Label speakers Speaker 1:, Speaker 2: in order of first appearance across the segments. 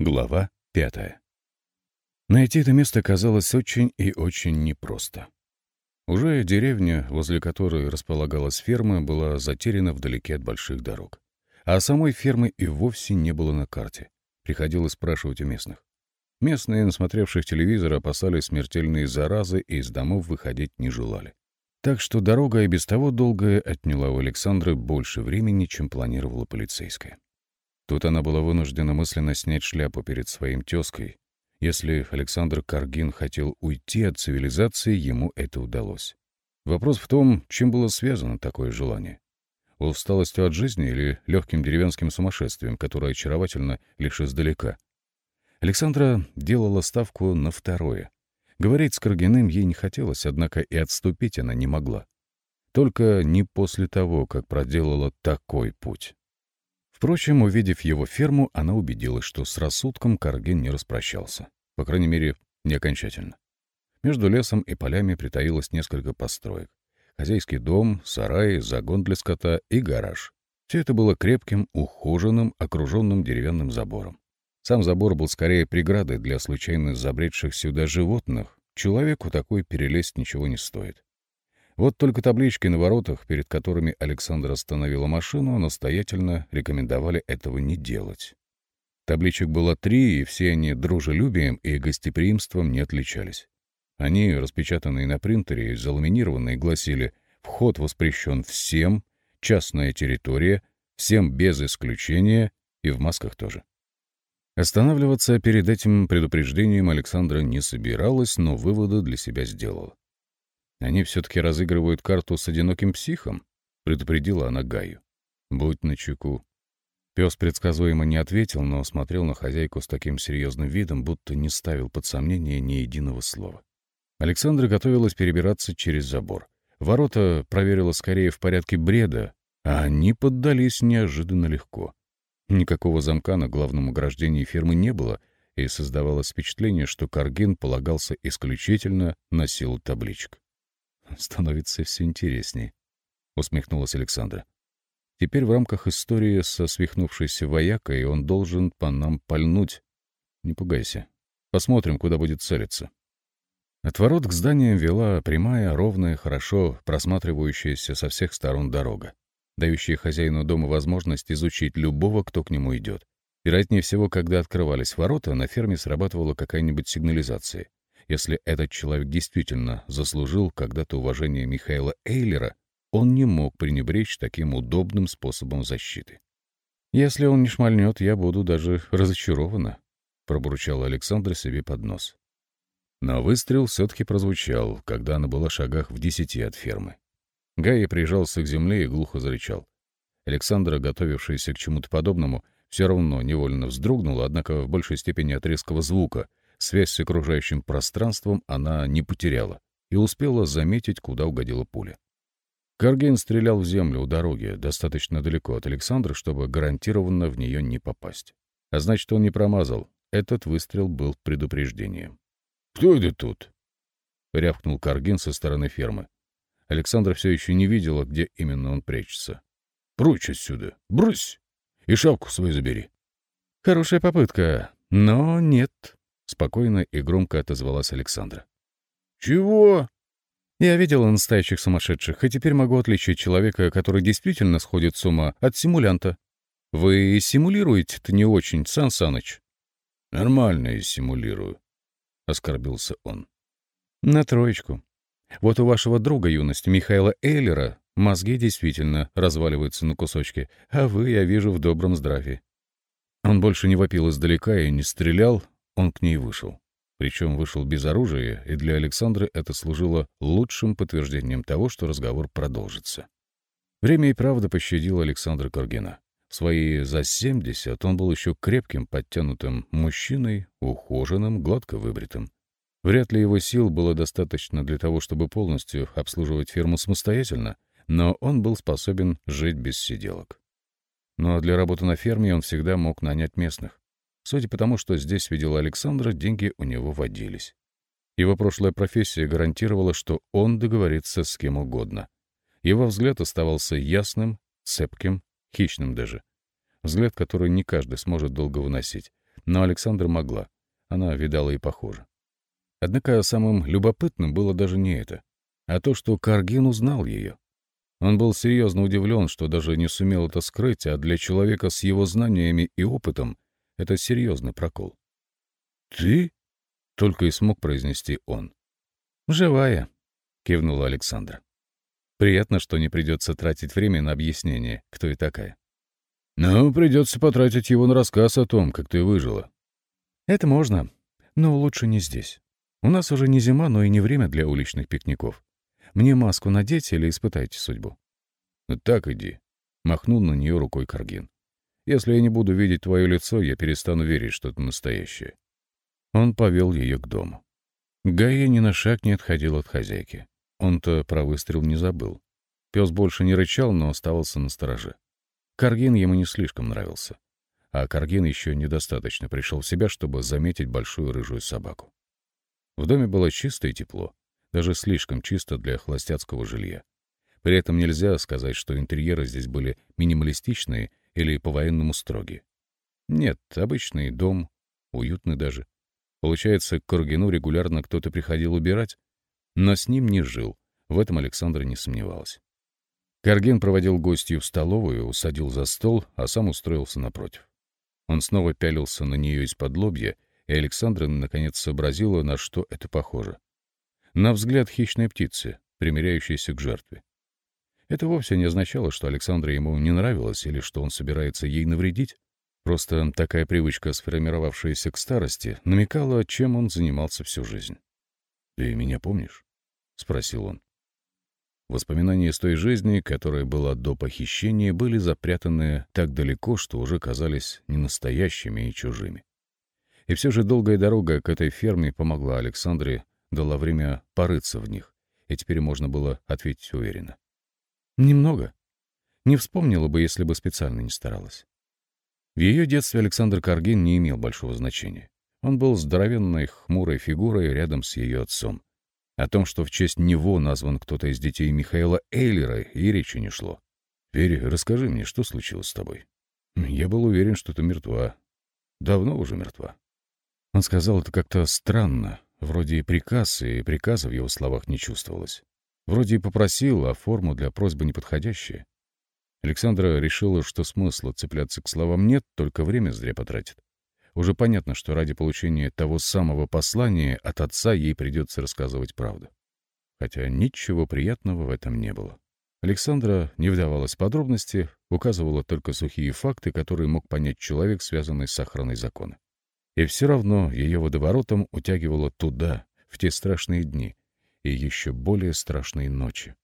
Speaker 1: Глава пятая. Найти это место казалось очень и очень непросто. Уже деревня, возле которой располагалась ферма, была затеряна вдалеке от больших дорог. А самой фермы и вовсе не было на карте. Приходилось спрашивать у местных. Местные, насмотревших телевизор, опасались смертельные заразы и из домов выходить не желали. Так что дорога и без того долгая отняла у Александры больше времени, чем планировала полицейская. Тут она была вынуждена мысленно снять шляпу перед своим тезкой. Если Александр Каргин хотел уйти от цивилизации, ему это удалось. Вопрос в том, чем было связано такое желание. Усталостью от жизни или легким деревенским сумасшествием, которое очаровательно лишь издалека. Александра делала ставку на второе. Говорить с Каргиным ей не хотелось, однако и отступить она не могла. Только не после того, как проделала такой путь. Впрочем, увидев его ферму, она убедилась, что с рассудком Каргин не распрощался. По крайней мере, не окончательно. Между лесом и полями притаилось несколько построек. Хозяйский дом, сарай, загон для скота и гараж. Все это было крепким, ухоженным, окруженным деревянным забором. Сам забор был скорее преградой для случайно забредших сюда животных. Человеку такой перелезть ничего не стоит. Вот только таблички на воротах, перед которыми Александр остановила машину, настоятельно рекомендовали этого не делать. Табличек было три, и все они дружелюбием и гостеприимством не отличались. Они, распечатанные на принтере и заламинированные, гласили «Вход воспрещен всем», «Частная территория», «Всем без исключения» и в масках тоже. Останавливаться перед этим предупреждением Александра не собиралась, но выводы для себя сделала. Они все-таки разыгрывают карту с одиноким психом, предупредила она Гаю. Будь начеку. Пес предсказуемо не ответил, но смотрел на хозяйку с таким серьезным видом, будто не ставил под сомнение ни единого слова. Александра готовилась перебираться через забор. Ворота проверила скорее в порядке бреда, а они поддались неожиданно легко. Никакого замка на главном ограждении фермы не было, и создавалось впечатление, что Каргин полагался исключительно на силу табличек. Становится все интереснее», — усмехнулась Александра. «Теперь в рамках истории со свихнувшейся воякой он должен по нам пальнуть. Не пугайся. Посмотрим, куда будет целиться». От ворот к зданиям вела прямая, ровная, хорошо просматривающаяся со всех сторон дорога, дающая хозяину дома возможность изучить любого, кто к нему идет. Вероятнее всего, когда открывались ворота, на ферме срабатывала какая-нибудь сигнализация. Если этот человек действительно заслужил когда-то уважение Михаила Эйлера, он не мог пренебречь таким удобным способом защиты. «Если он не шмальнет, я буду даже разочарована», — пробурчал Александр себе под нос. Но выстрел все-таки прозвучал, когда она была в шагах в десяти от фермы. Гая прижался к земле и глухо зарычал. Александра, готовившаяся к чему-то подобному, все равно невольно вздрогнула, однако в большей степени от резкого звука, Связь с окружающим пространством она не потеряла и успела заметить, куда угодила пуля. Карген стрелял в землю у дороги, достаточно далеко от Александра, чтобы гарантированно в нее не попасть. А значит, он не промазал. Этот выстрел был предупреждением. «Кто это тут?» — рявкнул Каргин со стороны фермы. Александра все еще не видела, где именно он прячется. «Прочь отсюда! Брысь! И шапку свою забери!» «Хорошая попытка, но нет», Спокойно и громко отозвалась Александра. «Чего?» «Я видела настоящих сумасшедших, и теперь могу отличить человека, который действительно сходит с ума, от симулянта. Вы симулируете-то не очень, Сан Саныч?» «Нормально я симулирую», — оскорбился он. «На троечку. Вот у вашего друга юности, Михаила Эйлера, мозги действительно разваливаются на кусочки, а вы, я вижу, в добром здравии». Он больше не вопил издалека и не стрелял, он к ней вышел. Причем вышел без оружия, и для Александры это служило лучшим подтверждением того, что разговор продолжится. Время и правда пощадило Александра Каргина. В свои за 70 он был еще крепким, подтянутым мужчиной, ухоженным, гладко выбритым. Вряд ли его сил было достаточно для того, чтобы полностью обслуживать ферму самостоятельно, но он был способен жить без сиделок. Но для работы на ферме он всегда мог нанять местных. Судя по тому, что здесь видела Александра, деньги у него водились. Его прошлая профессия гарантировала, что он договорится с кем угодно. Его взгляд оставался ясным, цепким, хищным даже. Взгляд, который не каждый сможет долго выносить. Но Александра могла. Она видала и похоже. Однако самым любопытным было даже не это, а то, что Каргин узнал ее. Он был серьезно удивлен, что даже не сумел это скрыть, а для человека с его знаниями и опытом это серьезный прокол. «Ты?» — только и смог произнести он. «Живая», — кивнула Александра. «Приятно, что не придется тратить время на объяснение, кто и такая». «Ну, придется потратить его на рассказ о том, как ты выжила». «Это можно, но лучше не здесь. У нас уже не зима, но и не время для уличных пикников. Мне маску надеть или испытайте судьбу?» «Ну «Так иди», — махнул на нее рукой Каргин. «Если я не буду видеть твое лицо, я перестану верить, что это настоящее». Он повел ее к дому. Гая ни на шаг не отходил от хозяйки. Он-то про выстрел не забыл. Пес больше не рычал, но оставался на стороже. Каргин ему не слишком нравился. А Каргин еще недостаточно пришел в себя, чтобы заметить большую рыжую собаку. В доме было чисто и тепло даже слишком чисто для холостяцкого жилья. При этом нельзя сказать, что интерьеры здесь были минималистичные или по-военному строгие. Нет, обычный дом, уютный даже. Получается, к Кургину регулярно кто-то приходил убирать, но с ним не жил, в этом Александра не сомневалась. Карген проводил гостью в столовую, усадил за стол, а сам устроился напротив. Он снова пялился на нее из-под лобья, и Александра наконец сообразила, на что это похоже на взгляд хищной птицы, примиряющейся к жертве. Это вовсе не означало, что Александра ему не нравилась или что он собирается ей навредить. Просто такая привычка, сформировавшаяся к старости, намекала, чем он занимался всю жизнь. «Ты меня помнишь?» — спросил он. Воспоминания из той жизни, которая была до похищения, были запрятаны так далеко, что уже казались ненастоящими и чужими. И все же долгая дорога к этой ферме помогла Александре дала время порыться в них, и теперь можно было ответить уверенно. Немного. Не вспомнила бы, если бы специально не старалась. В ее детстве Александр Каргин не имел большого значения. Он был здоровенной, хмурой фигурой рядом с ее отцом. О том, что в честь него назван кто-то из детей Михаила Эйлера, и речи не шло. «Верь, расскажи мне, что случилось с тобой?» «Я был уверен, что ты мертва. Давно уже мертва». Он сказал это как-то странно, Вроде и приказ, и приказа в его словах не чувствовалось. Вроде и попросил, а форму для просьбы неподходящая. Александра решила, что смысла цепляться к словам нет, только время зря потратит. Уже понятно, что ради получения того самого послания от отца ей придется рассказывать правду. Хотя ничего приятного в этом не было. Александра не вдавалась в подробности, указывала только сухие факты, которые мог понять человек, связанный с охраной закона. И все равно ее водоворотом утягивало туда, в те страшные дни и еще более страшные ночи.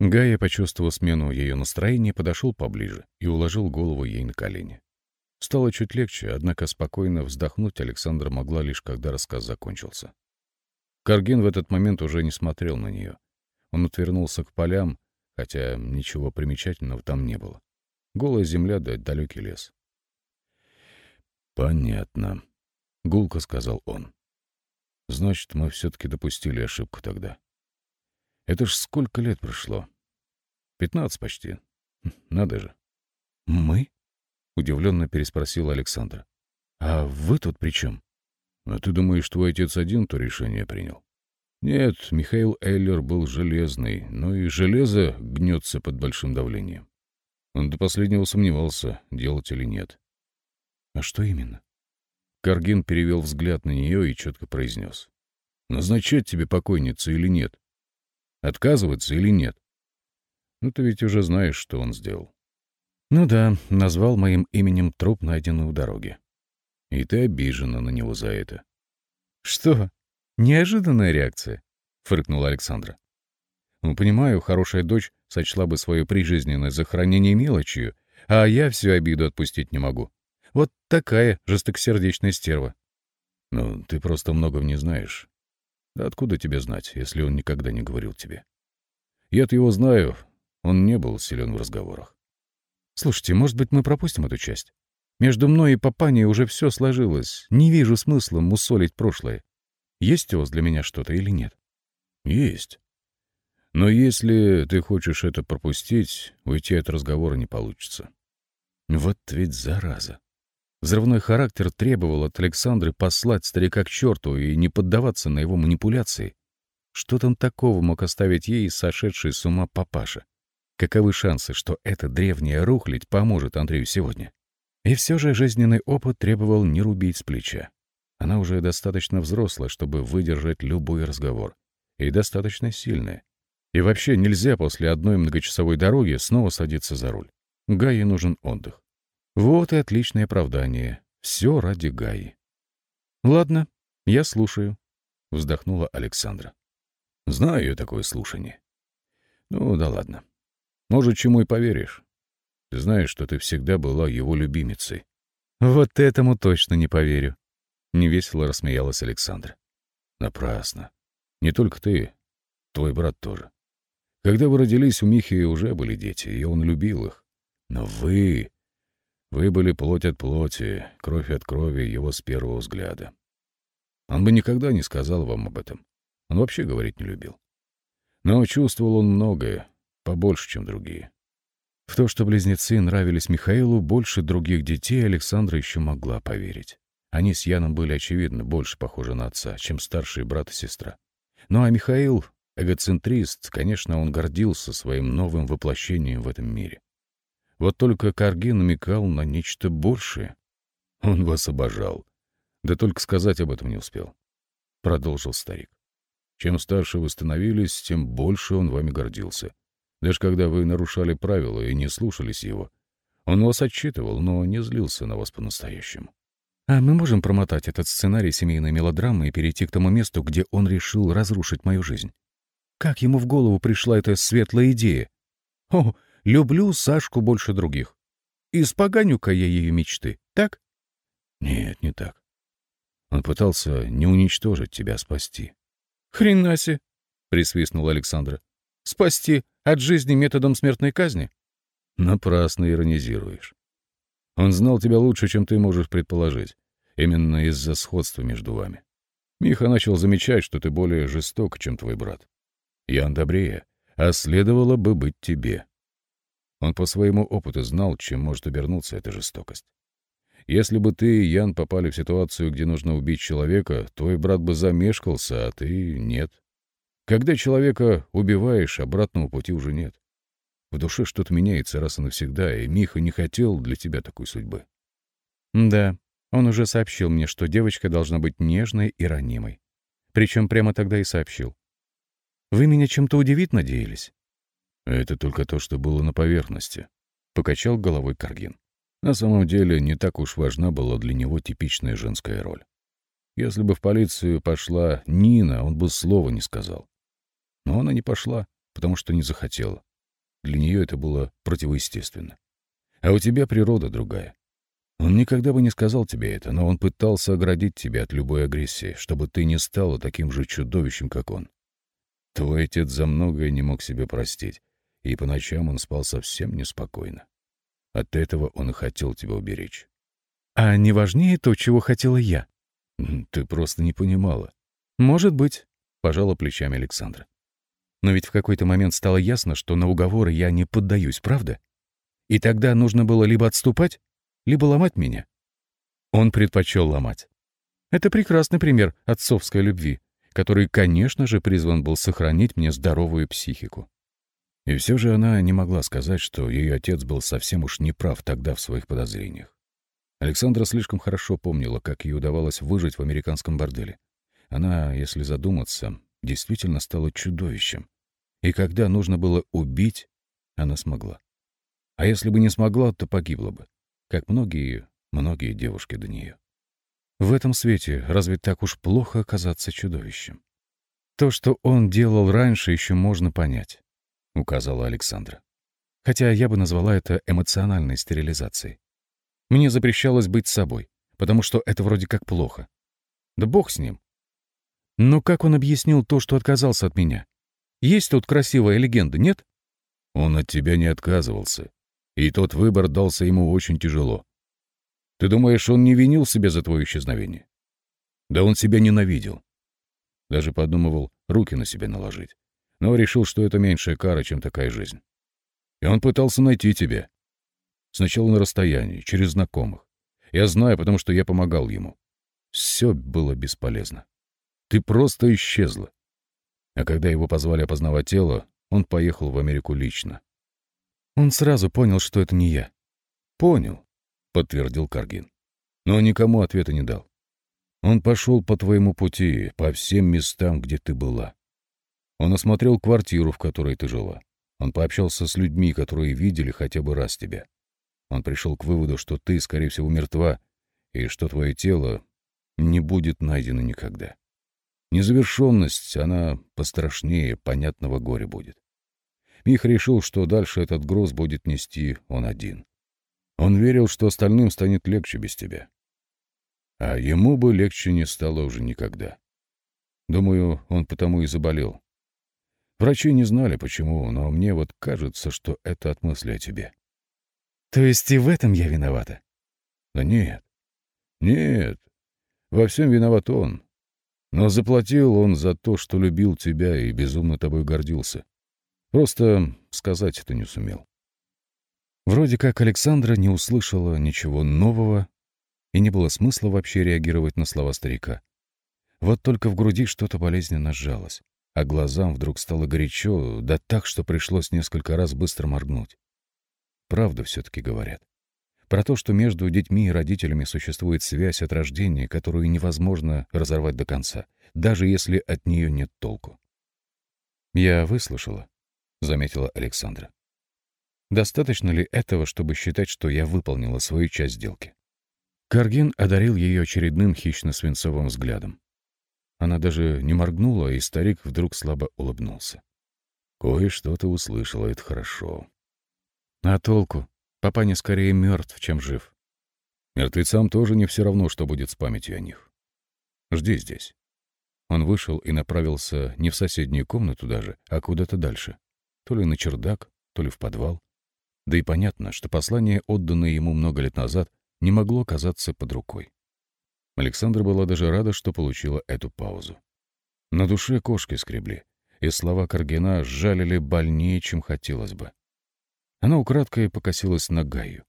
Speaker 1: Гая, почувствовав смену ее настроения, подошел поближе и уложил голову ей на колени. Стало чуть легче, однако спокойно вздохнуть Александра могла лишь, когда рассказ закончился. Каргин в этот момент уже не смотрел на нее. Он отвернулся к полям, хотя ничего примечательного там не было. Голая земля да далекий лес. «Понятно», — гулко сказал он. «Значит, мы все-таки допустили ошибку тогда. Это ж сколько лет прошло? Пятнадцать почти. Надо же». «Мы?» — удивленно переспросил Александр. «А вы тут при чем?» «А ты думаешь, твой отец один то решение принял?» «Нет, Михаил Эйлер был железный, но и железо гнется под большим давлением. Он до последнего сомневался, делать или нет. «А что именно?» Каргин перевел взгляд на нее и четко произнес. «Назначать тебе покойницу или нет? Отказываться или нет? Ну, ты ведь уже знаешь, что он сделал». «Ну да, назвал моим именем труп, найденный у дороги. И ты обижена на него за это». «Что? Неожиданная реакция?» — фыркнула Александра. «Ну, понимаю, хорошая дочь сочла бы свое прижизненное захоронение мелочью, а я всю обиду отпустить не могу. Вот такая жестокосердечная стерва. Ну, ты просто многого не знаешь. Да откуда тебе знать, если он никогда не говорил тебе? Я-то его знаю, он не был силен в разговорах. Слушайте, может быть, мы пропустим эту часть? Между мной и папаней уже все сложилось. Не вижу смысла мусолить прошлое. Есть у вас для меня что-то или нет? Есть. Но если ты хочешь это пропустить, уйти от разговора не получится. Вот ведь зараза. Взрывной характер требовал от Александры послать старика к черту и не поддаваться на его манипуляции. Что там такого мог оставить ей сошедший с ума папаша? Каковы шансы, что эта древняя рухлядь поможет Андрею сегодня? И все же жизненный опыт требовал не рубить с плеча. Она уже достаточно взрослая, чтобы выдержать любой разговор. И достаточно сильная. И вообще нельзя после одной многочасовой дороги снова садиться за руль. Гае нужен отдых. Вот и отличное оправдание. Все ради Гаи. «Ладно, я слушаю», — вздохнула Александра. «Знаю такое слушание. Ну да ладно. Может, чему и поверишь. Знаешь, что ты всегда была его любимицей». «Вот этому точно не поверю», — невесело рассмеялась Александра. «Напрасно. Не только ты, твой брат тоже. Когда вы родились, у Михи уже были дети, и он любил их. Но вы вы были плоть от плоти, кровь от крови его с первого взгляда. Он бы никогда не сказал вам об этом. Он вообще говорить не любил. Но чувствовал он многое, побольше, чем другие. В то, что близнецы нравились Михаилу больше других детей, Александра еще могла поверить. Они с Яном были, очевидно, больше похожи на отца, чем старшие брат и сестра. Ну а Михаил, эгоцентрист, конечно, он гордился своим новым воплощением в этом мире. Вот только Карги намекал на нечто большее. Он вас обожал. Да только сказать об этом не успел. Продолжил старик. Чем старше вы становились, тем больше он вами гордился. Даже когда вы нарушали правила и не слушались его. Он вас отчитывал, но не злился на вас по-настоящему. А мы можем промотать этот сценарий семейной мелодрамы и перейти к тому месту, где он решил разрушить мою жизнь? Как ему в голову пришла эта светлая идея? О, Люблю Сашку больше других. Испоганю-ка я ее мечты, так? Нет, не так. Он пытался не уничтожить тебя, спасти. Хренаси, присвистнул Александра. Спасти от жизни методом смертной казни? Напрасно иронизируешь. Он знал тебя лучше, чем ты можешь предположить. Именно из-за сходства между вами. Миха начал замечать, что ты более жесток, чем твой брат. Ян добрее, а следовало бы быть тебе. Он по своему опыту знал, чем может обернуться эта жестокость. Если бы ты и Ян попали в ситуацию, где нужно убить человека, твой брат бы замешкался, а ты — нет. Когда человека убиваешь, обратного пути уже нет. В душе что-то меняется раз и навсегда, и Миха не хотел для тебя такой судьбы. Да, он уже сообщил мне, что девочка должна быть нежной и ранимой. Причем прямо тогда и сообщил. Вы меня чем-то удивить надеялись? Это только то, что было на поверхности. Покачал головой Каргин. На самом деле, не так уж важна была для него типичная женская роль. Если бы в полицию пошла Нина, он бы слова не сказал. Но она не пошла, потому что не захотела. Для нее это было противоестественно. А у тебя природа другая. Он никогда бы не сказал тебе это, но он пытался оградить тебя от любой агрессии, чтобы ты не стала таким же чудовищем, как он. Твой отец за многое не мог себе простить, и по ночам он спал совсем неспокойно. От этого он и хотел тебя уберечь. А не важнее то, чего хотела я? Ты просто не понимала. Может быть, пожала плечами Александра. Но ведь в какой-то момент стало ясно, что на уговоры я не поддаюсь, правда? И тогда нужно было либо отступать, либо ломать меня. Он предпочел ломать. Это прекрасный пример отцовской любви, который, конечно же, призван был сохранить мне здоровую психику. И все же она не могла сказать, что ее отец был совсем уж неправ тогда в своих подозрениях. Александра слишком хорошо помнила, как ей удавалось выжить в американском борделе. Она, если задуматься, действительно стала чудовищем. И когда нужно было убить, она смогла. А если бы не смогла, то погибла бы, как многие, многие девушки до нее. В этом свете разве так уж плохо оказаться чудовищем? То, что он делал раньше, еще можно понять. — указала Александра. Хотя я бы назвала это эмоциональной стерилизацией. Мне запрещалось быть собой, потому что это вроде как плохо. Да бог с ним. Но как он объяснил то, что отказался от меня? Есть тут красивая легенда, нет? Он от тебя не отказывался, и тот выбор дался ему очень тяжело. Ты думаешь, он не винил себя за твое исчезновение? Да он себя ненавидел. Даже подумывал руки на себя наложить но решил, что это меньшая кара, чем такая жизнь. И он пытался найти тебя. Сначала на расстоянии, через знакомых. Я знаю, потому что я помогал ему. Все было бесполезно. Ты просто исчезла. А когда его позвали опознавать тело, он поехал в Америку лично. Он сразу понял, что это не я. «Понял», — подтвердил Каргин. Но никому ответа не дал. Он пошел по твоему пути, по всем местам, где ты была. Он осмотрел квартиру, в которой ты жила. Он пообщался с людьми, которые видели хотя бы раз тебя. Он пришел к выводу, что ты, скорее всего, мертва, и что твое тело не будет найдено никогда. Незавершенность, она пострашнее понятного горя будет. Мих решил, что дальше этот груз будет нести он один. Он верил, что остальным станет легче без тебя. А ему бы легче не стало уже никогда. Думаю, он потому и заболел. Врачи не знали, почему, но мне вот кажется, что это от мысли о тебе.
Speaker 2: То есть и в этом я виновата?
Speaker 1: Да нет. Нет. Во всем виноват он. Но заплатил он за то, что любил тебя и безумно тобой гордился. Просто сказать это не сумел.
Speaker 2: Вроде как Александра не услышала ничего нового, и не было смысла вообще реагировать на слова старика. Вот только в груди что-то болезненно сжалось а глазам вдруг стало горячо, да так, что пришлось несколько раз быстро моргнуть. Правда все-таки говорят. Про то, что между детьми и родителями существует связь от рождения, которую невозможно разорвать до конца, даже если от нее нет толку. «Я выслушала», — заметила Александра. «Достаточно ли этого, чтобы считать, что я выполнила свою часть сделки?» Каргин одарил ее очередным хищно-свинцовым взглядом. Она даже не моргнула, и старик вдруг слабо улыбнулся.
Speaker 1: «Кое-что ты услышала, это хорошо».
Speaker 2: «А толку? Папаня скорее мертв, чем жив».
Speaker 1: «Мертвецам тоже не все равно, что будет с памятью о них. Жди здесь». Он вышел и направился не в соседнюю комнату даже, а куда-то дальше. То ли на чердак, то ли в подвал. Да и понятно, что послание, отданное ему много лет назад, не могло казаться под рукой. Александра была даже рада, что получила эту паузу. На душе кошки скребли, и слова Каргина сжалили больнее, чем хотелось бы. Она украдкой покосилась на Гаю,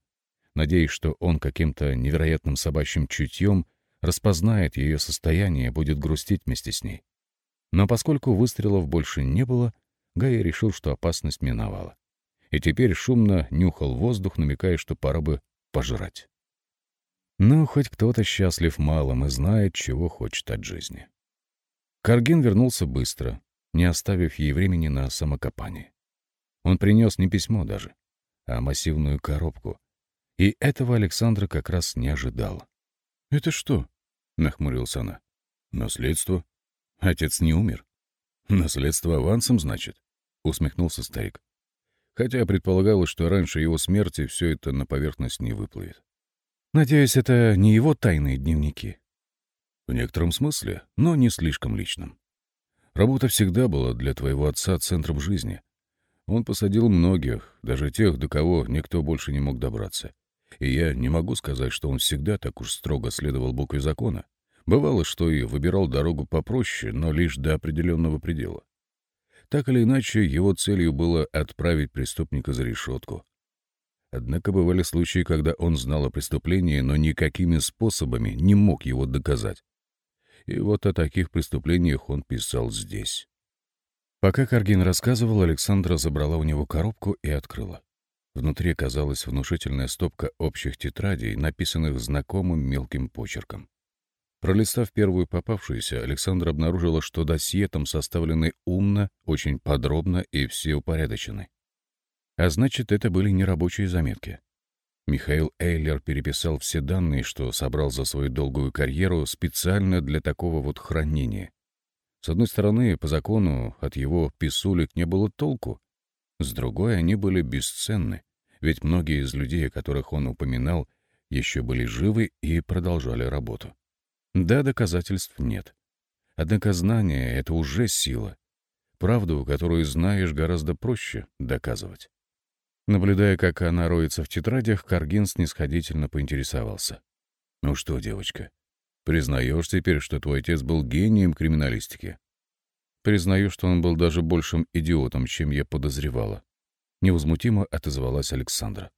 Speaker 1: надеясь, что он каким-то невероятным собачьим чутьем распознает ее состояние и будет грустить вместе с ней. Но поскольку выстрелов больше не было, Гая решил, что опасность миновала. И теперь шумно нюхал воздух, намекая, что пора бы пожрать. Ну, хоть кто-то счастлив малым и знает, чего хочет от жизни. Каргин вернулся быстро, не оставив ей времени на самокопание. Он принес не письмо даже, а массивную коробку. И этого Александра как раз не ожидала. «Это что?» — нахмурился она. «Наследство. Отец не умер. Наследство авансом, значит?» — усмехнулся старик. Хотя предполагалось, что раньше его смерти все это на поверхность не выплывет.
Speaker 2: Надеюсь, это не его тайные дневники.
Speaker 1: В некотором смысле, но не слишком личном. Работа всегда была для твоего отца центром жизни. Он посадил многих, даже тех, до кого никто больше не мог добраться. И я не могу сказать, что он всегда так уж строго следовал букве закона. Бывало, что и выбирал дорогу попроще, но лишь до определенного предела. Так или иначе, его целью было отправить преступника за решетку, Однако бывали случаи, когда он знал о преступлении, но никакими способами не мог его доказать. И вот о таких преступлениях он писал здесь.
Speaker 2: Пока Каргин рассказывал, Александра забрала у него коробку и открыла. Внутри оказалась внушительная стопка общих тетрадей, написанных знакомым мелким почерком. Пролистав первую попавшуюся, Александра обнаружила, что досье там составлены умно, очень подробно и все упорядочены. А значит, это были нерабочие заметки. Михаил Эйлер переписал все данные, что собрал за свою долгую карьеру специально для такого вот хранения. С одной стороны, по закону от его писулек не было толку, с другой, они были бесценны, ведь многие из людей, которых он упоминал, еще были живы и продолжали работу. Да, доказательств нет. Однако знание — это уже сила. Правду, которую знаешь, гораздо проще доказывать. Наблюдая, как она роется в тетрадях, Каргин снисходительно поинтересовался. «Ну что, девочка, признаешь теперь, что твой отец был гением криминалистики?» «Признаю, что он был даже большим идиотом, чем я подозревала». Невозмутимо отозвалась Александра.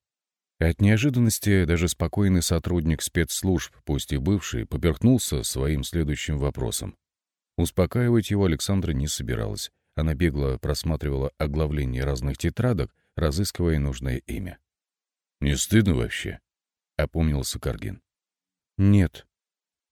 Speaker 2: От неожиданности даже спокойный сотрудник спецслужб, пусть и бывший, поперхнулся своим следующим вопросом. Успокаивать его Александра не собиралась. Она бегло просматривала оглавление разных тетрадок, разыскивая нужное имя.
Speaker 1: «Не стыдно вообще?» — опомнился Каргин.
Speaker 2: «Нет.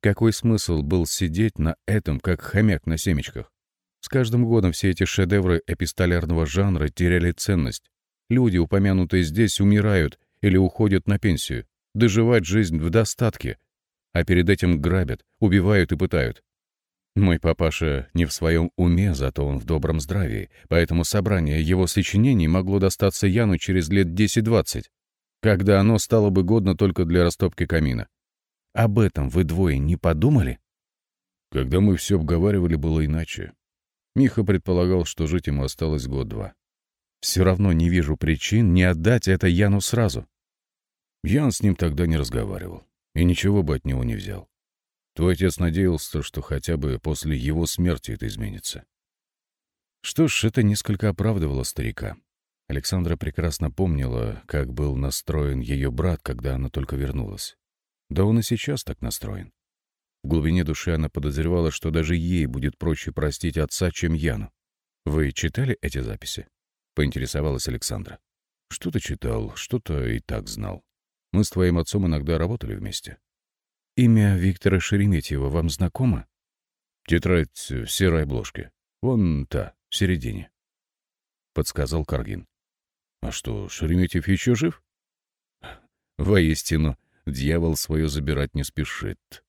Speaker 2: Какой смысл был сидеть на этом, как хомяк на семечках? С каждым годом все эти шедевры эпистолярного жанра теряли ценность. Люди, упомянутые здесь, умирают или уходят на пенсию, доживать жизнь в достатке, а перед этим грабят, убивают и пытают. Мой папаша не в своем уме, зато он в добром здравии, поэтому собрание его сочинений могло достаться Яну через лет 10-20, когда оно стало бы годно только для растопки камина. Об этом вы двое не подумали?
Speaker 1: Когда мы все обговаривали, было иначе. Миха предполагал, что жить ему осталось год-два.
Speaker 2: Все равно не вижу причин не отдать это Яну сразу.
Speaker 1: Ян с ним тогда не разговаривал и ничего бы от него не взял. Твой отец надеялся, что хотя бы после его смерти это изменится.
Speaker 2: Что ж, это несколько оправдывало старика. Александра прекрасно помнила, как был настроен ее брат, когда она только вернулась. Да он и сейчас так настроен. В глубине души она подозревала, что даже ей будет проще простить отца, чем Яну. «Вы читали эти записи?» — поинтересовалась Александра.
Speaker 1: «Что-то читал, что-то и так знал. Мы с твоим отцом иногда работали вместе.
Speaker 2: Имя Виктора Шереметьева вам знакомо?
Speaker 1: Тетрадь в серой обложке. Вон та, в середине. Подсказал Каргин. А что, Шереметьев еще жив?
Speaker 2: Воистину, дьявол свое забирать не спешит.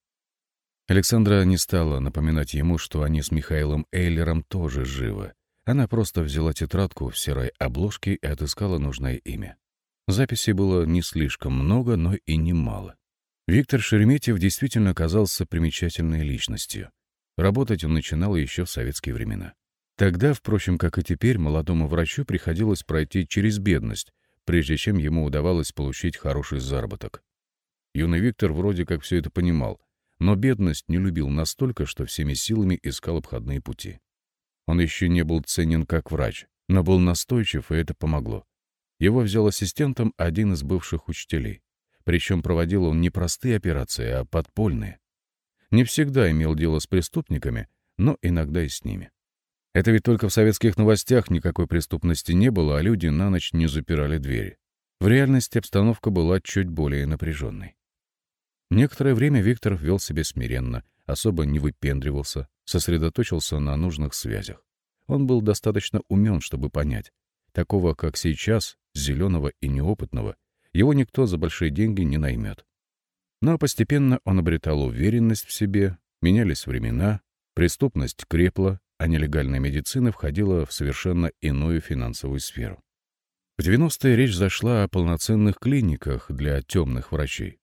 Speaker 2: Александра не стала напоминать ему, что они с Михаилом Эйлером тоже живы. Она просто взяла тетрадку в серой обложке и отыскала нужное имя. Записей было не слишком много, но и немало. Виктор Шереметьев действительно оказался примечательной личностью. Работать он начинал еще в советские времена. Тогда, впрочем, как и теперь, молодому врачу приходилось пройти через бедность, прежде чем ему удавалось получить хороший заработок. Юный Виктор вроде как все это понимал, но бедность не любил настолько, что всеми силами искал обходные пути. Он еще не был ценен как врач, но был настойчив, и это помогло. Его взял ассистентом один из бывших учителей. Причем проводил он не простые операции, а подпольные. Не всегда имел дело с преступниками, но иногда и с ними. Это ведь только в советских новостях никакой преступности не было, а люди на ночь не запирали двери. В реальности обстановка была чуть более напряженной. Некоторое время Виктор вел себя смиренно, особо не выпендривался, сосредоточился на нужных связях. Он был достаточно умен, чтобы понять. Такого, как сейчас, зеленого и неопытного, его никто за большие деньги не наймет. Но постепенно он обретал уверенность в себе, менялись времена, преступность крепла, а нелегальная медицина входила в совершенно иную финансовую сферу. В 90-е речь зашла о полноценных клиниках для темных врачей.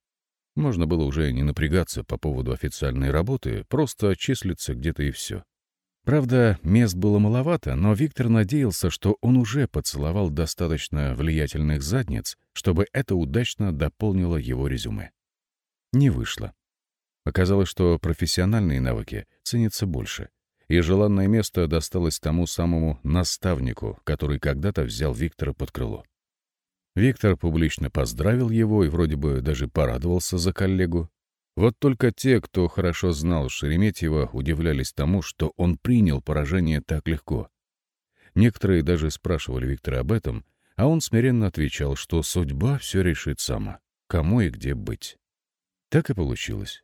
Speaker 2: Можно было уже не напрягаться по поводу официальной работы, просто числиться где-то и все. Правда, мест было маловато, но Виктор надеялся, что он уже поцеловал достаточно влиятельных задниц, чтобы это удачно дополнило его резюме. Не вышло. Оказалось, что профессиональные навыки ценятся больше, и желанное место досталось тому самому наставнику, который когда-то взял Виктора под крыло. Виктор публично поздравил его и вроде бы даже порадовался за коллегу, вот только те, кто хорошо знал Шереметьева, удивлялись тому, что он принял поражение так легко. Некоторые даже спрашивали Виктора об этом, а он смиренно отвечал, что судьба все решит сама, кому и где быть. Так и получилось.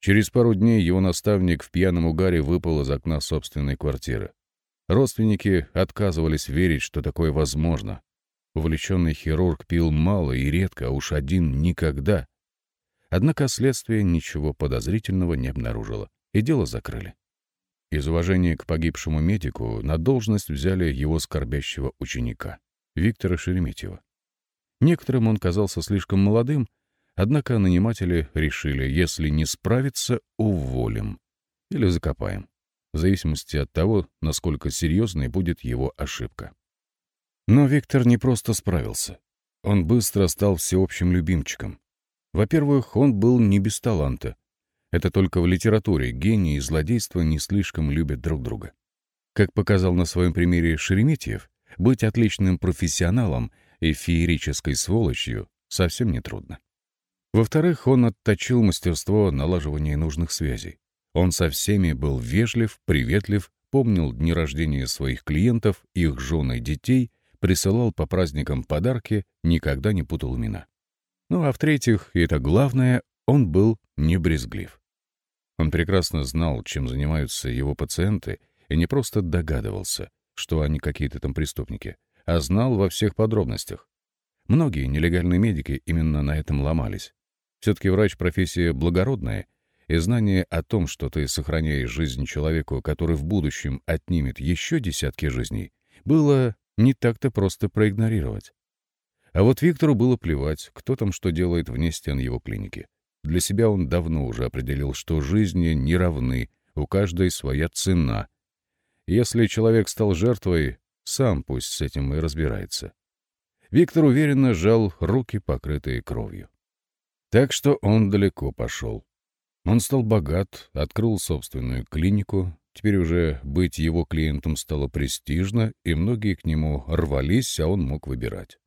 Speaker 2: Через пару дней его наставник в пьяном угаре выпал из окна собственной квартиры. Родственники отказывались верить, что такое возможно. Увлеченный хирург пил мало и редко, а уж один никогда. Однако следствие ничего подозрительного не обнаружило, и дело закрыли. Из уважения к погибшему медику на должность взяли его скорбящего ученика, Виктора Шереметьева. Некоторым он казался слишком молодым, однако наниматели решили, если не справится, уволим или закопаем, в зависимости от того, насколько серьезной будет его ошибка. Но Виктор не просто справился. Он быстро стал всеобщим любимчиком, во-первых, он был не без таланта. Это только в литературе гений и злодейство не слишком любят друг друга. Как показал на своем примере Шереметьев, быть отличным профессионалом и феерической сволочью
Speaker 1: совсем не трудно. Во-вторых, он отточил мастерство налаживания нужных связей. Он со всеми был вежлив, приветлив, помнил дни рождения своих клиентов, их жен и детей, присылал по праздникам подарки, никогда не путал имена. Ну а в-третьих, и это главное, он был не брезглив. Он прекрасно знал, чем занимаются его пациенты, и не просто догадывался, что они какие-то там преступники, а знал во всех подробностях. Многие нелегальные медики именно на этом ломались. Все-таки врач — профессия благородная, и знание о том, что ты сохраняешь жизнь человеку, который в будущем отнимет еще десятки жизней, было не так-то просто проигнорировать. А вот Виктору было плевать, кто там что делает вне стен его клиники. Для себя он давно уже определил, что жизни не равны, у каждой своя цена. Если человек стал жертвой, сам пусть с этим и разбирается. Виктор уверенно сжал руки, покрытые кровью. Так что он далеко пошел. Он стал богат, открыл собственную клинику, теперь уже быть его клиентом стало престижно, и многие к нему рвались, а он мог выбирать.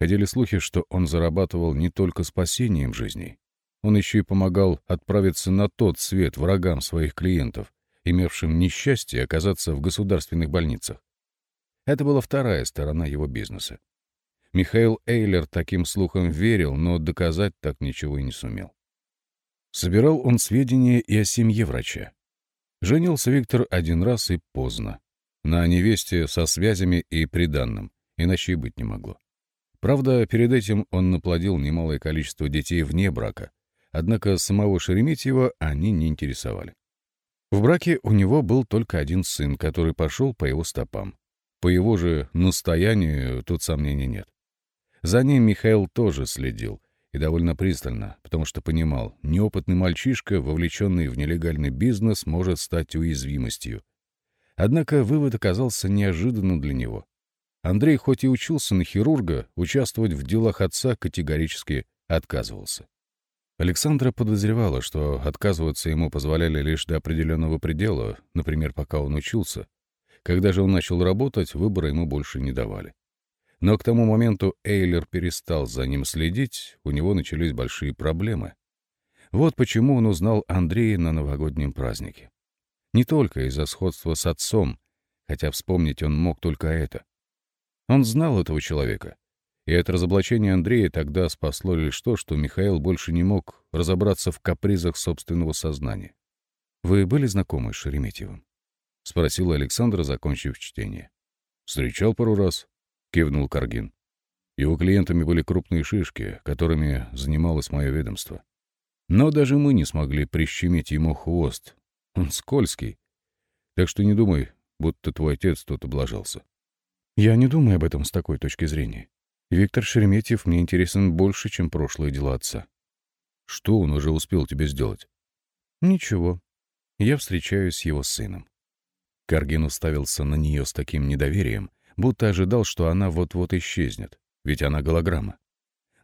Speaker 1: Ходили слухи, что он зарабатывал не только спасением жизней. Он еще и помогал отправиться на тот свет врагам своих клиентов, имевшим несчастье оказаться в государственных больницах. Это была вторая сторона его бизнеса. Михаил Эйлер таким слухам верил, но доказать так ничего и не сумел. Собирал он сведения и о семье врача. Женился Виктор один раз и поздно. На невесте со связями и приданным, иначе и быть не могло. Правда, перед этим он наплодил немалое количество детей вне брака, однако самого Шереметьева они не интересовали. В браке у него был только один сын, который пошел по его стопам. По его же настоянию тут сомнений нет. За ним Михаил тоже следил, и довольно пристально, потому что понимал, неопытный мальчишка, вовлеченный в нелегальный бизнес, может стать уязвимостью. Однако вывод оказался неожиданным для него. Андрей хоть и учился на хирурга, участвовать в делах отца категорически отказывался. Александра подозревала, что отказываться ему позволяли лишь до определенного предела, например, пока он учился. Когда же он начал работать, выбора ему больше не давали. Но к тому моменту Эйлер перестал за ним следить, у него начались большие проблемы. Вот почему он узнал Андрея на новогоднем празднике. Не только из-за сходства с отцом, хотя вспомнить он мог только это. Он знал этого человека, и от разоблачения Андрея тогда спасло лишь то, что Михаил больше не мог разобраться в капризах собственного сознания. «Вы были знакомы с Шереметьевым?» — спросил Александр, закончив чтение. «Встречал пару раз», — кивнул Каргин. Его клиентами были крупные шишки, которыми занималось мое ведомство. Но даже мы не смогли прищемить ему хвост. Он скользкий. Так что не думай, будто твой отец тут облажался. Я не думаю об этом с такой точки зрения. Виктор Шереметьев мне интересен больше, чем прошлые дела отца. Что он уже успел тебе сделать? Ничего. Я встречаюсь с его сыном. Каргин уставился на нее с таким недоверием, будто ожидал, что она вот-вот исчезнет, ведь она голограмма.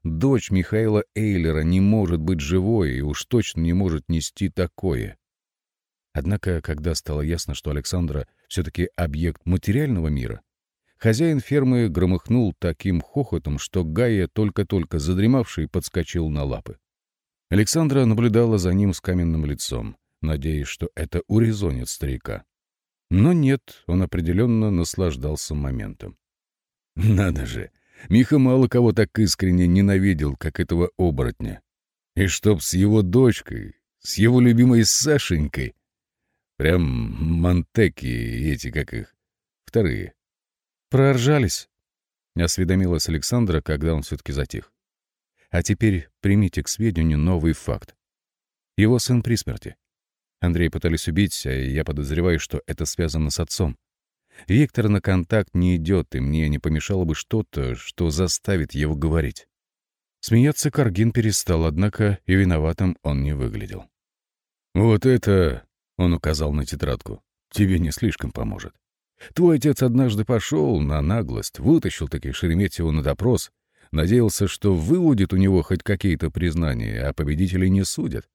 Speaker 1: Дочь Михаила Эйлера не может быть живой и уж точно не может нести такое. Однако, когда стало ясно, что Александра все-таки объект материального мира, хозяин фермы громыхнул таким хохотом, что Гая, только-только задремавший, подскочил на лапы. Александра наблюдала за ним с каменным лицом, надеясь, что это урезонит старика. Но нет, он определенно наслаждался моментом. Надо же, Миха мало кого так искренне ненавидел, как этого оборотня. И чтоб с его дочкой, с его любимой Сашенькой. Прям Монтеки эти, как их, вторые. Проржались, — осведомилась Александра, когда он все-таки затих. А теперь примите к сведению новый факт. Его сын при смерти. Андрея пытались убить, а я подозреваю, что это связано с отцом. Виктор на контакт не идет, и мне не помешало бы что-то, что заставит его говорить. Смеяться Каргин перестал, однако и виноватым он не выглядел. «Вот это...» — он указал на тетрадку. «Тебе не слишком поможет. Твой отец однажды пошел на наглость, вытащил таки Шереметьева на допрос, надеялся, что выудит у него хоть какие-то признания, а победителей не судят.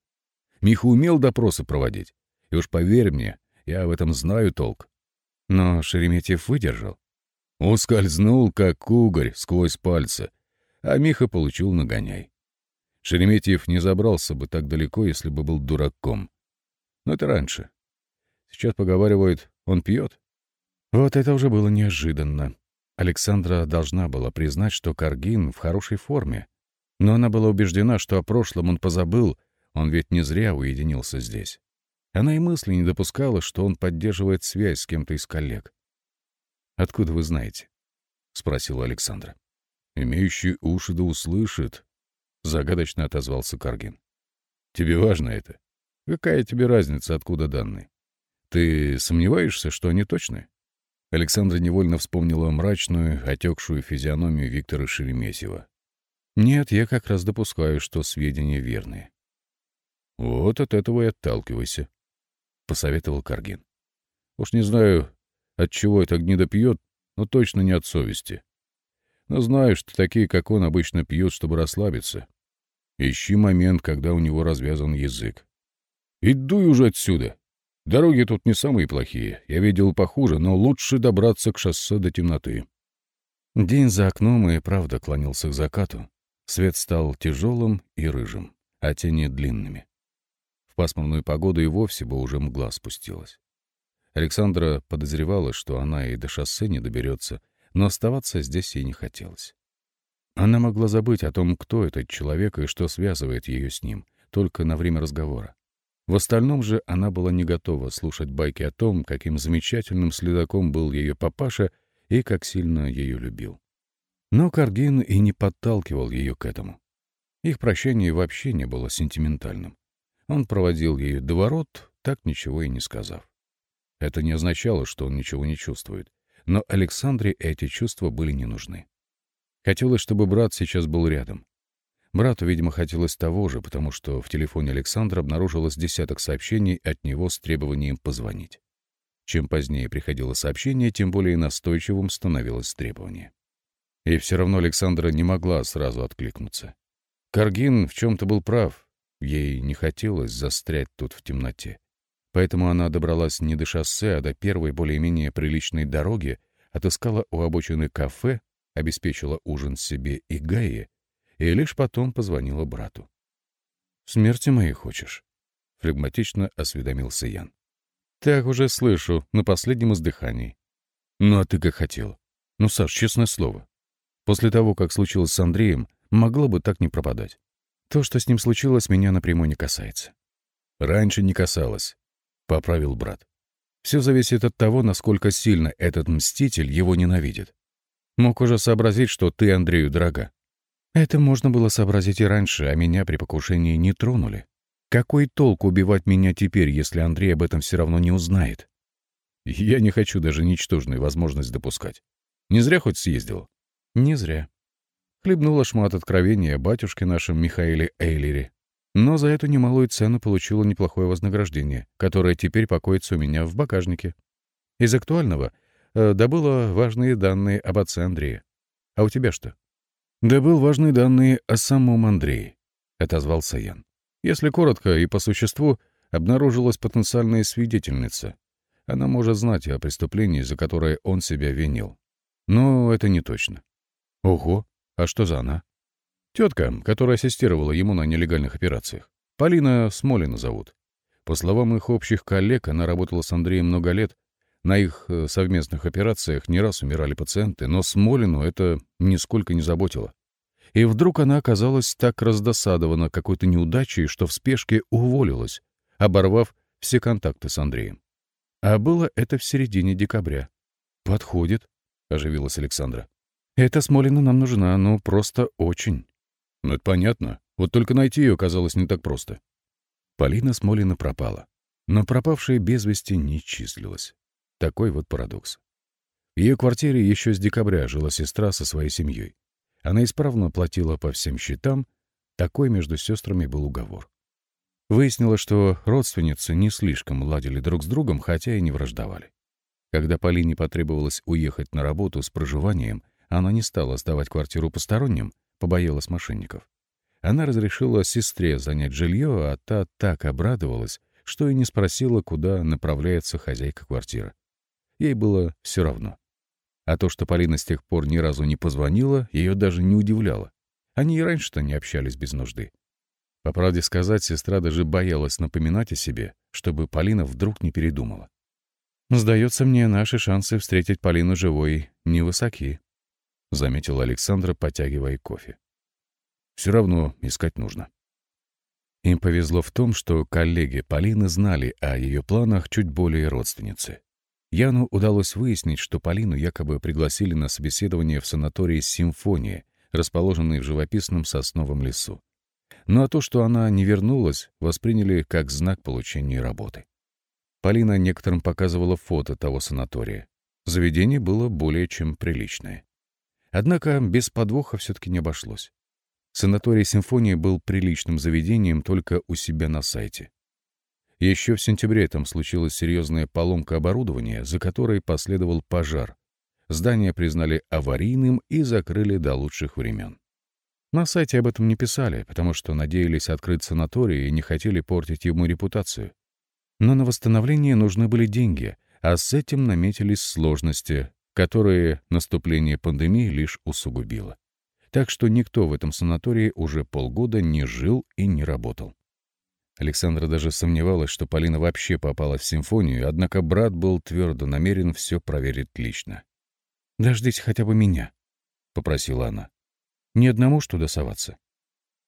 Speaker 1: Миха умел допросы проводить. И уж поверь мне, я в этом знаю толк. Но Шереметьев выдержал. Ускользнул, как угорь, сквозь пальцы. а Миха получил нагоняй. Шереметьев не забрался бы так далеко, если бы был дураком. Но это раньше. Сейчас поговаривают, он пьет.
Speaker 2: Вот это уже было неожиданно. Александра должна была признать, что Каргин в хорошей форме. Но она была убеждена, что о прошлом он позабыл, он ведь не зря уединился здесь. Она и мысли не допускала, что он поддерживает связь с кем-то из коллег. «Откуда вы знаете?» — спросила Александра.
Speaker 1: «Имеющий уши да услышит», — загадочно отозвался Каргин. «Тебе важно это? Какая тебе разница, откуда данные? Ты сомневаешься, что они точны?» Александра невольно вспомнила мрачную, отекшую физиономию Виктора Шереметьева.
Speaker 2: «Нет, я как раз допускаю, что сведения верные».
Speaker 1: «Вот от этого и отталкивайся», — посоветовал Каргин. «Уж не знаю, от чего это гнида пьет, но точно не от совести. Но знаю, что такие, как он, обычно пьют, чтобы расслабиться. Ищи момент, когда у него развязан язык. И дуй уже отсюда. Дороги тут не самые плохие. Я видел похуже, но лучше добраться к шоссе до темноты.
Speaker 2: День за окном и правда клонился к закату. Свет стал тяжелым и рыжим, а тени длинными. В пасмурную погоду и вовсе бы уже мгла спустилась. Александра подозревала, что она и до шоссе не доберется, но оставаться здесь ей не хотелось. Она могла забыть о том, кто этот человек и что связывает ее с ним, только на время разговора. В остальном же она была не готова слушать байки о том, каким замечательным следаком был ее папаша и как сильно ее любил. Но Каргин и не подталкивал ее к этому. Их прощание вообще не было сентиментальным. Он проводил ее до ворот, так ничего и не сказав. Это не означало, что он ничего не чувствует. Но Александре эти чувства были не нужны. Хотелось, чтобы брат сейчас был рядом. Брату, видимо, хотелось того же, потому что в телефоне Александра обнаружилось десяток сообщений от него с требованием позвонить. Чем позднее приходило сообщение, тем более настойчивым становилось требование. И все равно Александра не могла сразу откликнуться. Каргин в чем-то был прав. Ей не хотелось застрять тут в темноте. Поэтому она добралась не до шоссе, а до первой более-менее приличной дороги, отыскала у обочины кафе, обеспечила ужин себе и Гае, и лишь потом позвонила брату. «Смерти моей хочешь?» — флегматично осведомился Ян. «Так уже слышу, на последнем издыхании». «Ну а ты как хотел. Ну, Саш, честное слово. После того, как случилось с Андреем, могло бы так не пропадать. То, что с ним случилось, меня напрямую не касается». «Раньше не касалось. — поправил брат. «Все зависит от того, насколько сильно этот мститель его ненавидит. Мог уже сообразить, что ты Андрею дорога. Это можно было сообразить и раньше, а меня при покушении не тронули. Какой толк убивать меня теперь, если Андрей об этом все равно не узнает? Я не хочу даже ничтожную возможность допускать. Не зря хоть съездил? Не зря. Хлебнула шмат откровения батюшке нашем Михаиле Эйлере. Но за эту немалую цену получила неплохое вознаграждение, которое теперь покоится у меня в багажнике. Из актуального э, добыла важные данные об отце Андрея. А у тебя что? Добыл важные данные о самом Андрее, — отозвался Ян. Если коротко и по существу, обнаружилась потенциальная свидетельница. Она может знать о преступлении, за которое он себя винил. Но это не точно. Ого, а что за она? Тетка, которая ассистировала ему на нелегальных операциях. Полина Смолина зовут. По словам их общих коллег, она работала с Андреем много лет. На их э, совместных операциях не раз умирали пациенты, но Смолину это нисколько не заботило. И вдруг она оказалась так раздосадована какой-то неудачей, что в спешке уволилась, оборвав все контакты с Андреем. А было это в середине декабря. «Подходит», — оживилась Александра. «Эта Смолина нам нужна, ну, просто очень».
Speaker 1: Ну, это понятно. Вот только найти ее оказалось не так просто.
Speaker 2: Полина Смолина пропала. Но пропавшая без вести не числилась. Такой вот парадокс. В ее квартире еще с декабря жила сестра со своей семьей. Она исправно платила по всем счетам, такой между сестрами был уговор. Выяснилось, что родственницы не слишком ладили друг с другом, хотя и не враждовали. Когда Полине потребовалось уехать на работу с проживанием, она не стала сдавать квартиру посторонним, побоялась мошенников. Она разрешила сестре занять жилье, а та так обрадовалась, что и не спросила, куда направляется хозяйка квартиры. Ей было все равно. А то, что Полина с тех пор ни разу не позвонила, ее даже не удивляло. Они и раньше-то не общались без нужды. По правде сказать, сестра даже боялась напоминать о себе, чтобы Полина вдруг не передумала. «Сдается мне, наши шансы встретить Полину живой невысоки», — заметил Александра, потягивая кофе. «Все равно искать нужно». Им повезло в том, что коллеги Полины знали о ее планах чуть более родственницы. Яну удалось выяснить, что Полину якобы пригласили на собеседование в санатории «Симфония», расположенный в живописном сосновом лесу. Ну а то, что она не вернулась, восприняли как знак получения работы. Полина некоторым показывала фото того санатория. Заведение было более чем приличное. Однако без подвоха все-таки не обошлось. Санаторий «Симфония» был приличным заведением только у себя на сайте. Еще в сентябре там случилась серьезная поломка оборудования, за которой последовал пожар. Здание признали аварийным и закрыли до лучших времен. На сайте об этом не писали, потому что надеялись открыть санаторий и не хотели портить ему репутацию. Но на восстановление нужны были деньги, а с этим наметились сложности, которые наступление пандемии лишь усугубило. Так что никто в этом санатории уже полгода не жил и не работал. Александра даже сомневалась, что Полина вообще попала в симфонию, однако брат был твердо намерен все проверить лично. «Дождись хотя бы меня», — попросила она. Ни одному ж туда соваться.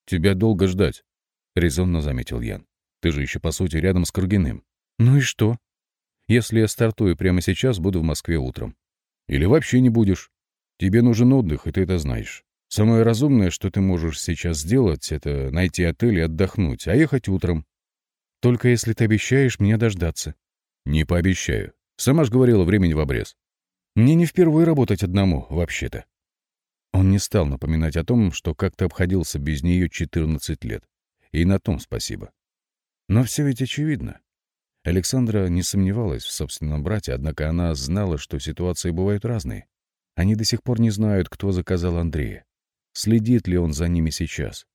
Speaker 2: «Тебя долго ждать», — резонно заметил Ян. «Ты же еще, по сути, рядом с Каргиным». «Ну и что? Если я стартую прямо сейчас, буду в Москве утром. Или вообще не будешь. Тебе нужен отдых, и ты это знаешь. Самое разумное, что ты можешь сейчас сделать, это найти отель и отдохнуть, а ехать утром. Только если ты обещаешь меня дождаться». «Не пообещаю. Сама ж говорила, времени в обрез. Мне не впервые работать одному, вообще-то». Он не стал напоминать о том, что как-то обходился без нее 14 лет. И на том спасибо. Но все ведь очевидно. Александра не сомневалась в собственном брате, однако она знала, что ситуации бывают разные. Они до сих пор не знают, кто заказал Андрея. Следит ли он за ними сейчас?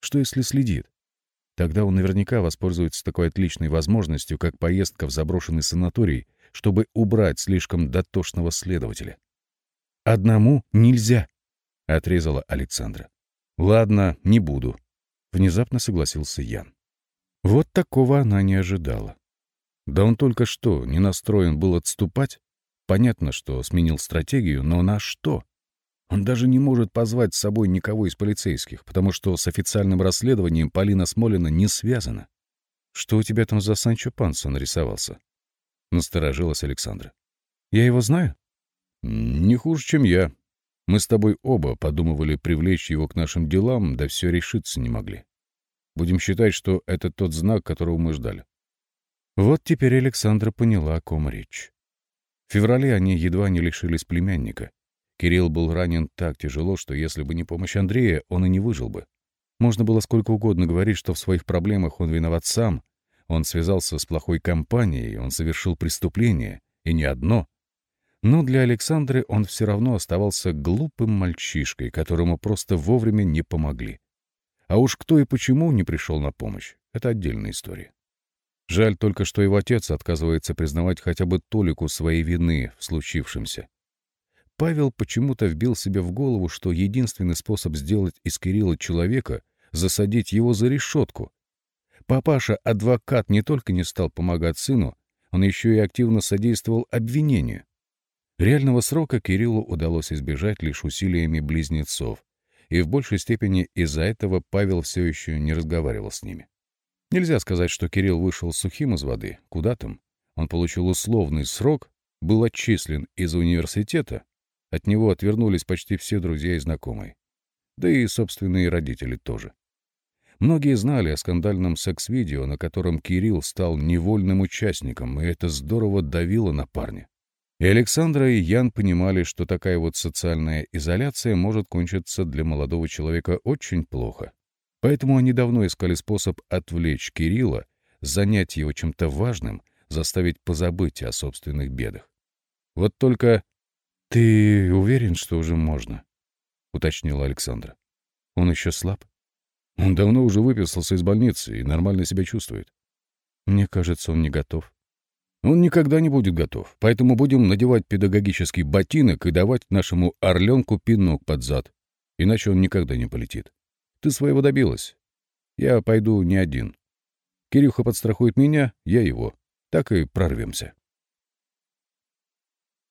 Speaker 2: Что если следит? Тогда он наверняка воспользуется такой отличной возможностью, как поездка в заброшенный санаторий, чтобы убрать слишком дотошного следователя. Одному нельзя. — отрезала Александра. «Ладно, не буду», — внезапно согласился Ян. Вот такого она не ожидала. Да он только что не настроен был отступать. Понятно, что сменил стратегию, но на что? Он даже не может позвать с собой никого из полицейских, потому что с официальным расследованием Полина Смолина не связана. «Что у тебя там за Санчо Панса нарисовался?» — насторожилась Александра. «Я его знаю?» «Не хуже, чем я», мы с тобой оба подумывали привлечь его к нашим делам, да все решиться не могли. Будем считать, что это тот знак, которого мы ждали. Вот теперь Александра поняла, о ком речь. В феврале они едва не лишились племянника. Кирилл был ранен так тяжело, что если бы не помощь Андрея, он и не выжил бы. Можно было сколько угодно говорить, что в своих проблемах он виноват сам. Он связался с плохой компанией, он совершил преступление, и не одно. Но для Александры он все равно оставался глупым мальчишкой, которому просто вовремя не помогли. А уж кто и почему не пришел на помощь — это отдельная история. Жаль только, что его отец отказывается признавать хотя бы толику своей вины в случившемся. Павел почему-то вбил себе в голову, что единственный способ сделать из Кирилла человека — засадить его за решетку. Папаша-адвокат не только не стал помогать сыну, он еще и активно содействовал обвинению. Реального срока Кириллу удалось избежать лишь усилиями близнецов, и в большей степени из-за этого Павел все еще не разговаривал с ними. Нельзя сказать, что Кирилл вышел сухим из воды, куда там. Он получил условный срок, был отчислен из университета, от него отвернулись почти все друзья и знакомые. Да и собственные родители тоже. Многие знали о скандальном секс-видео, на котором Кирилл стал невольным участником, и это здорово давило на парня. И Александра и Ян понимали, что такая вот социальная изоляция может кончиться для молодого человека очень плохо. Поэтому они давно искали способ отвлечь Кирилла, занять его чем-то важным, заставить позабыть о собственных бедах. Вот только... — Ты уверен, что уже можно? — уточнила Александра. — Он еще слаб? Он давно уже выписался из больницы и нормально себя чувствует. Мне кажется, он не готов. Он никогда не будет готов, поэтому будем надевать педагогический ботинок и давать нашему орленку пинок под зад, иначе он никогда не полетит.
Speaker 1: Ты своего добилась. Я пойду не один. Кирюха подстрахует меня, я его. Так и прорвемся.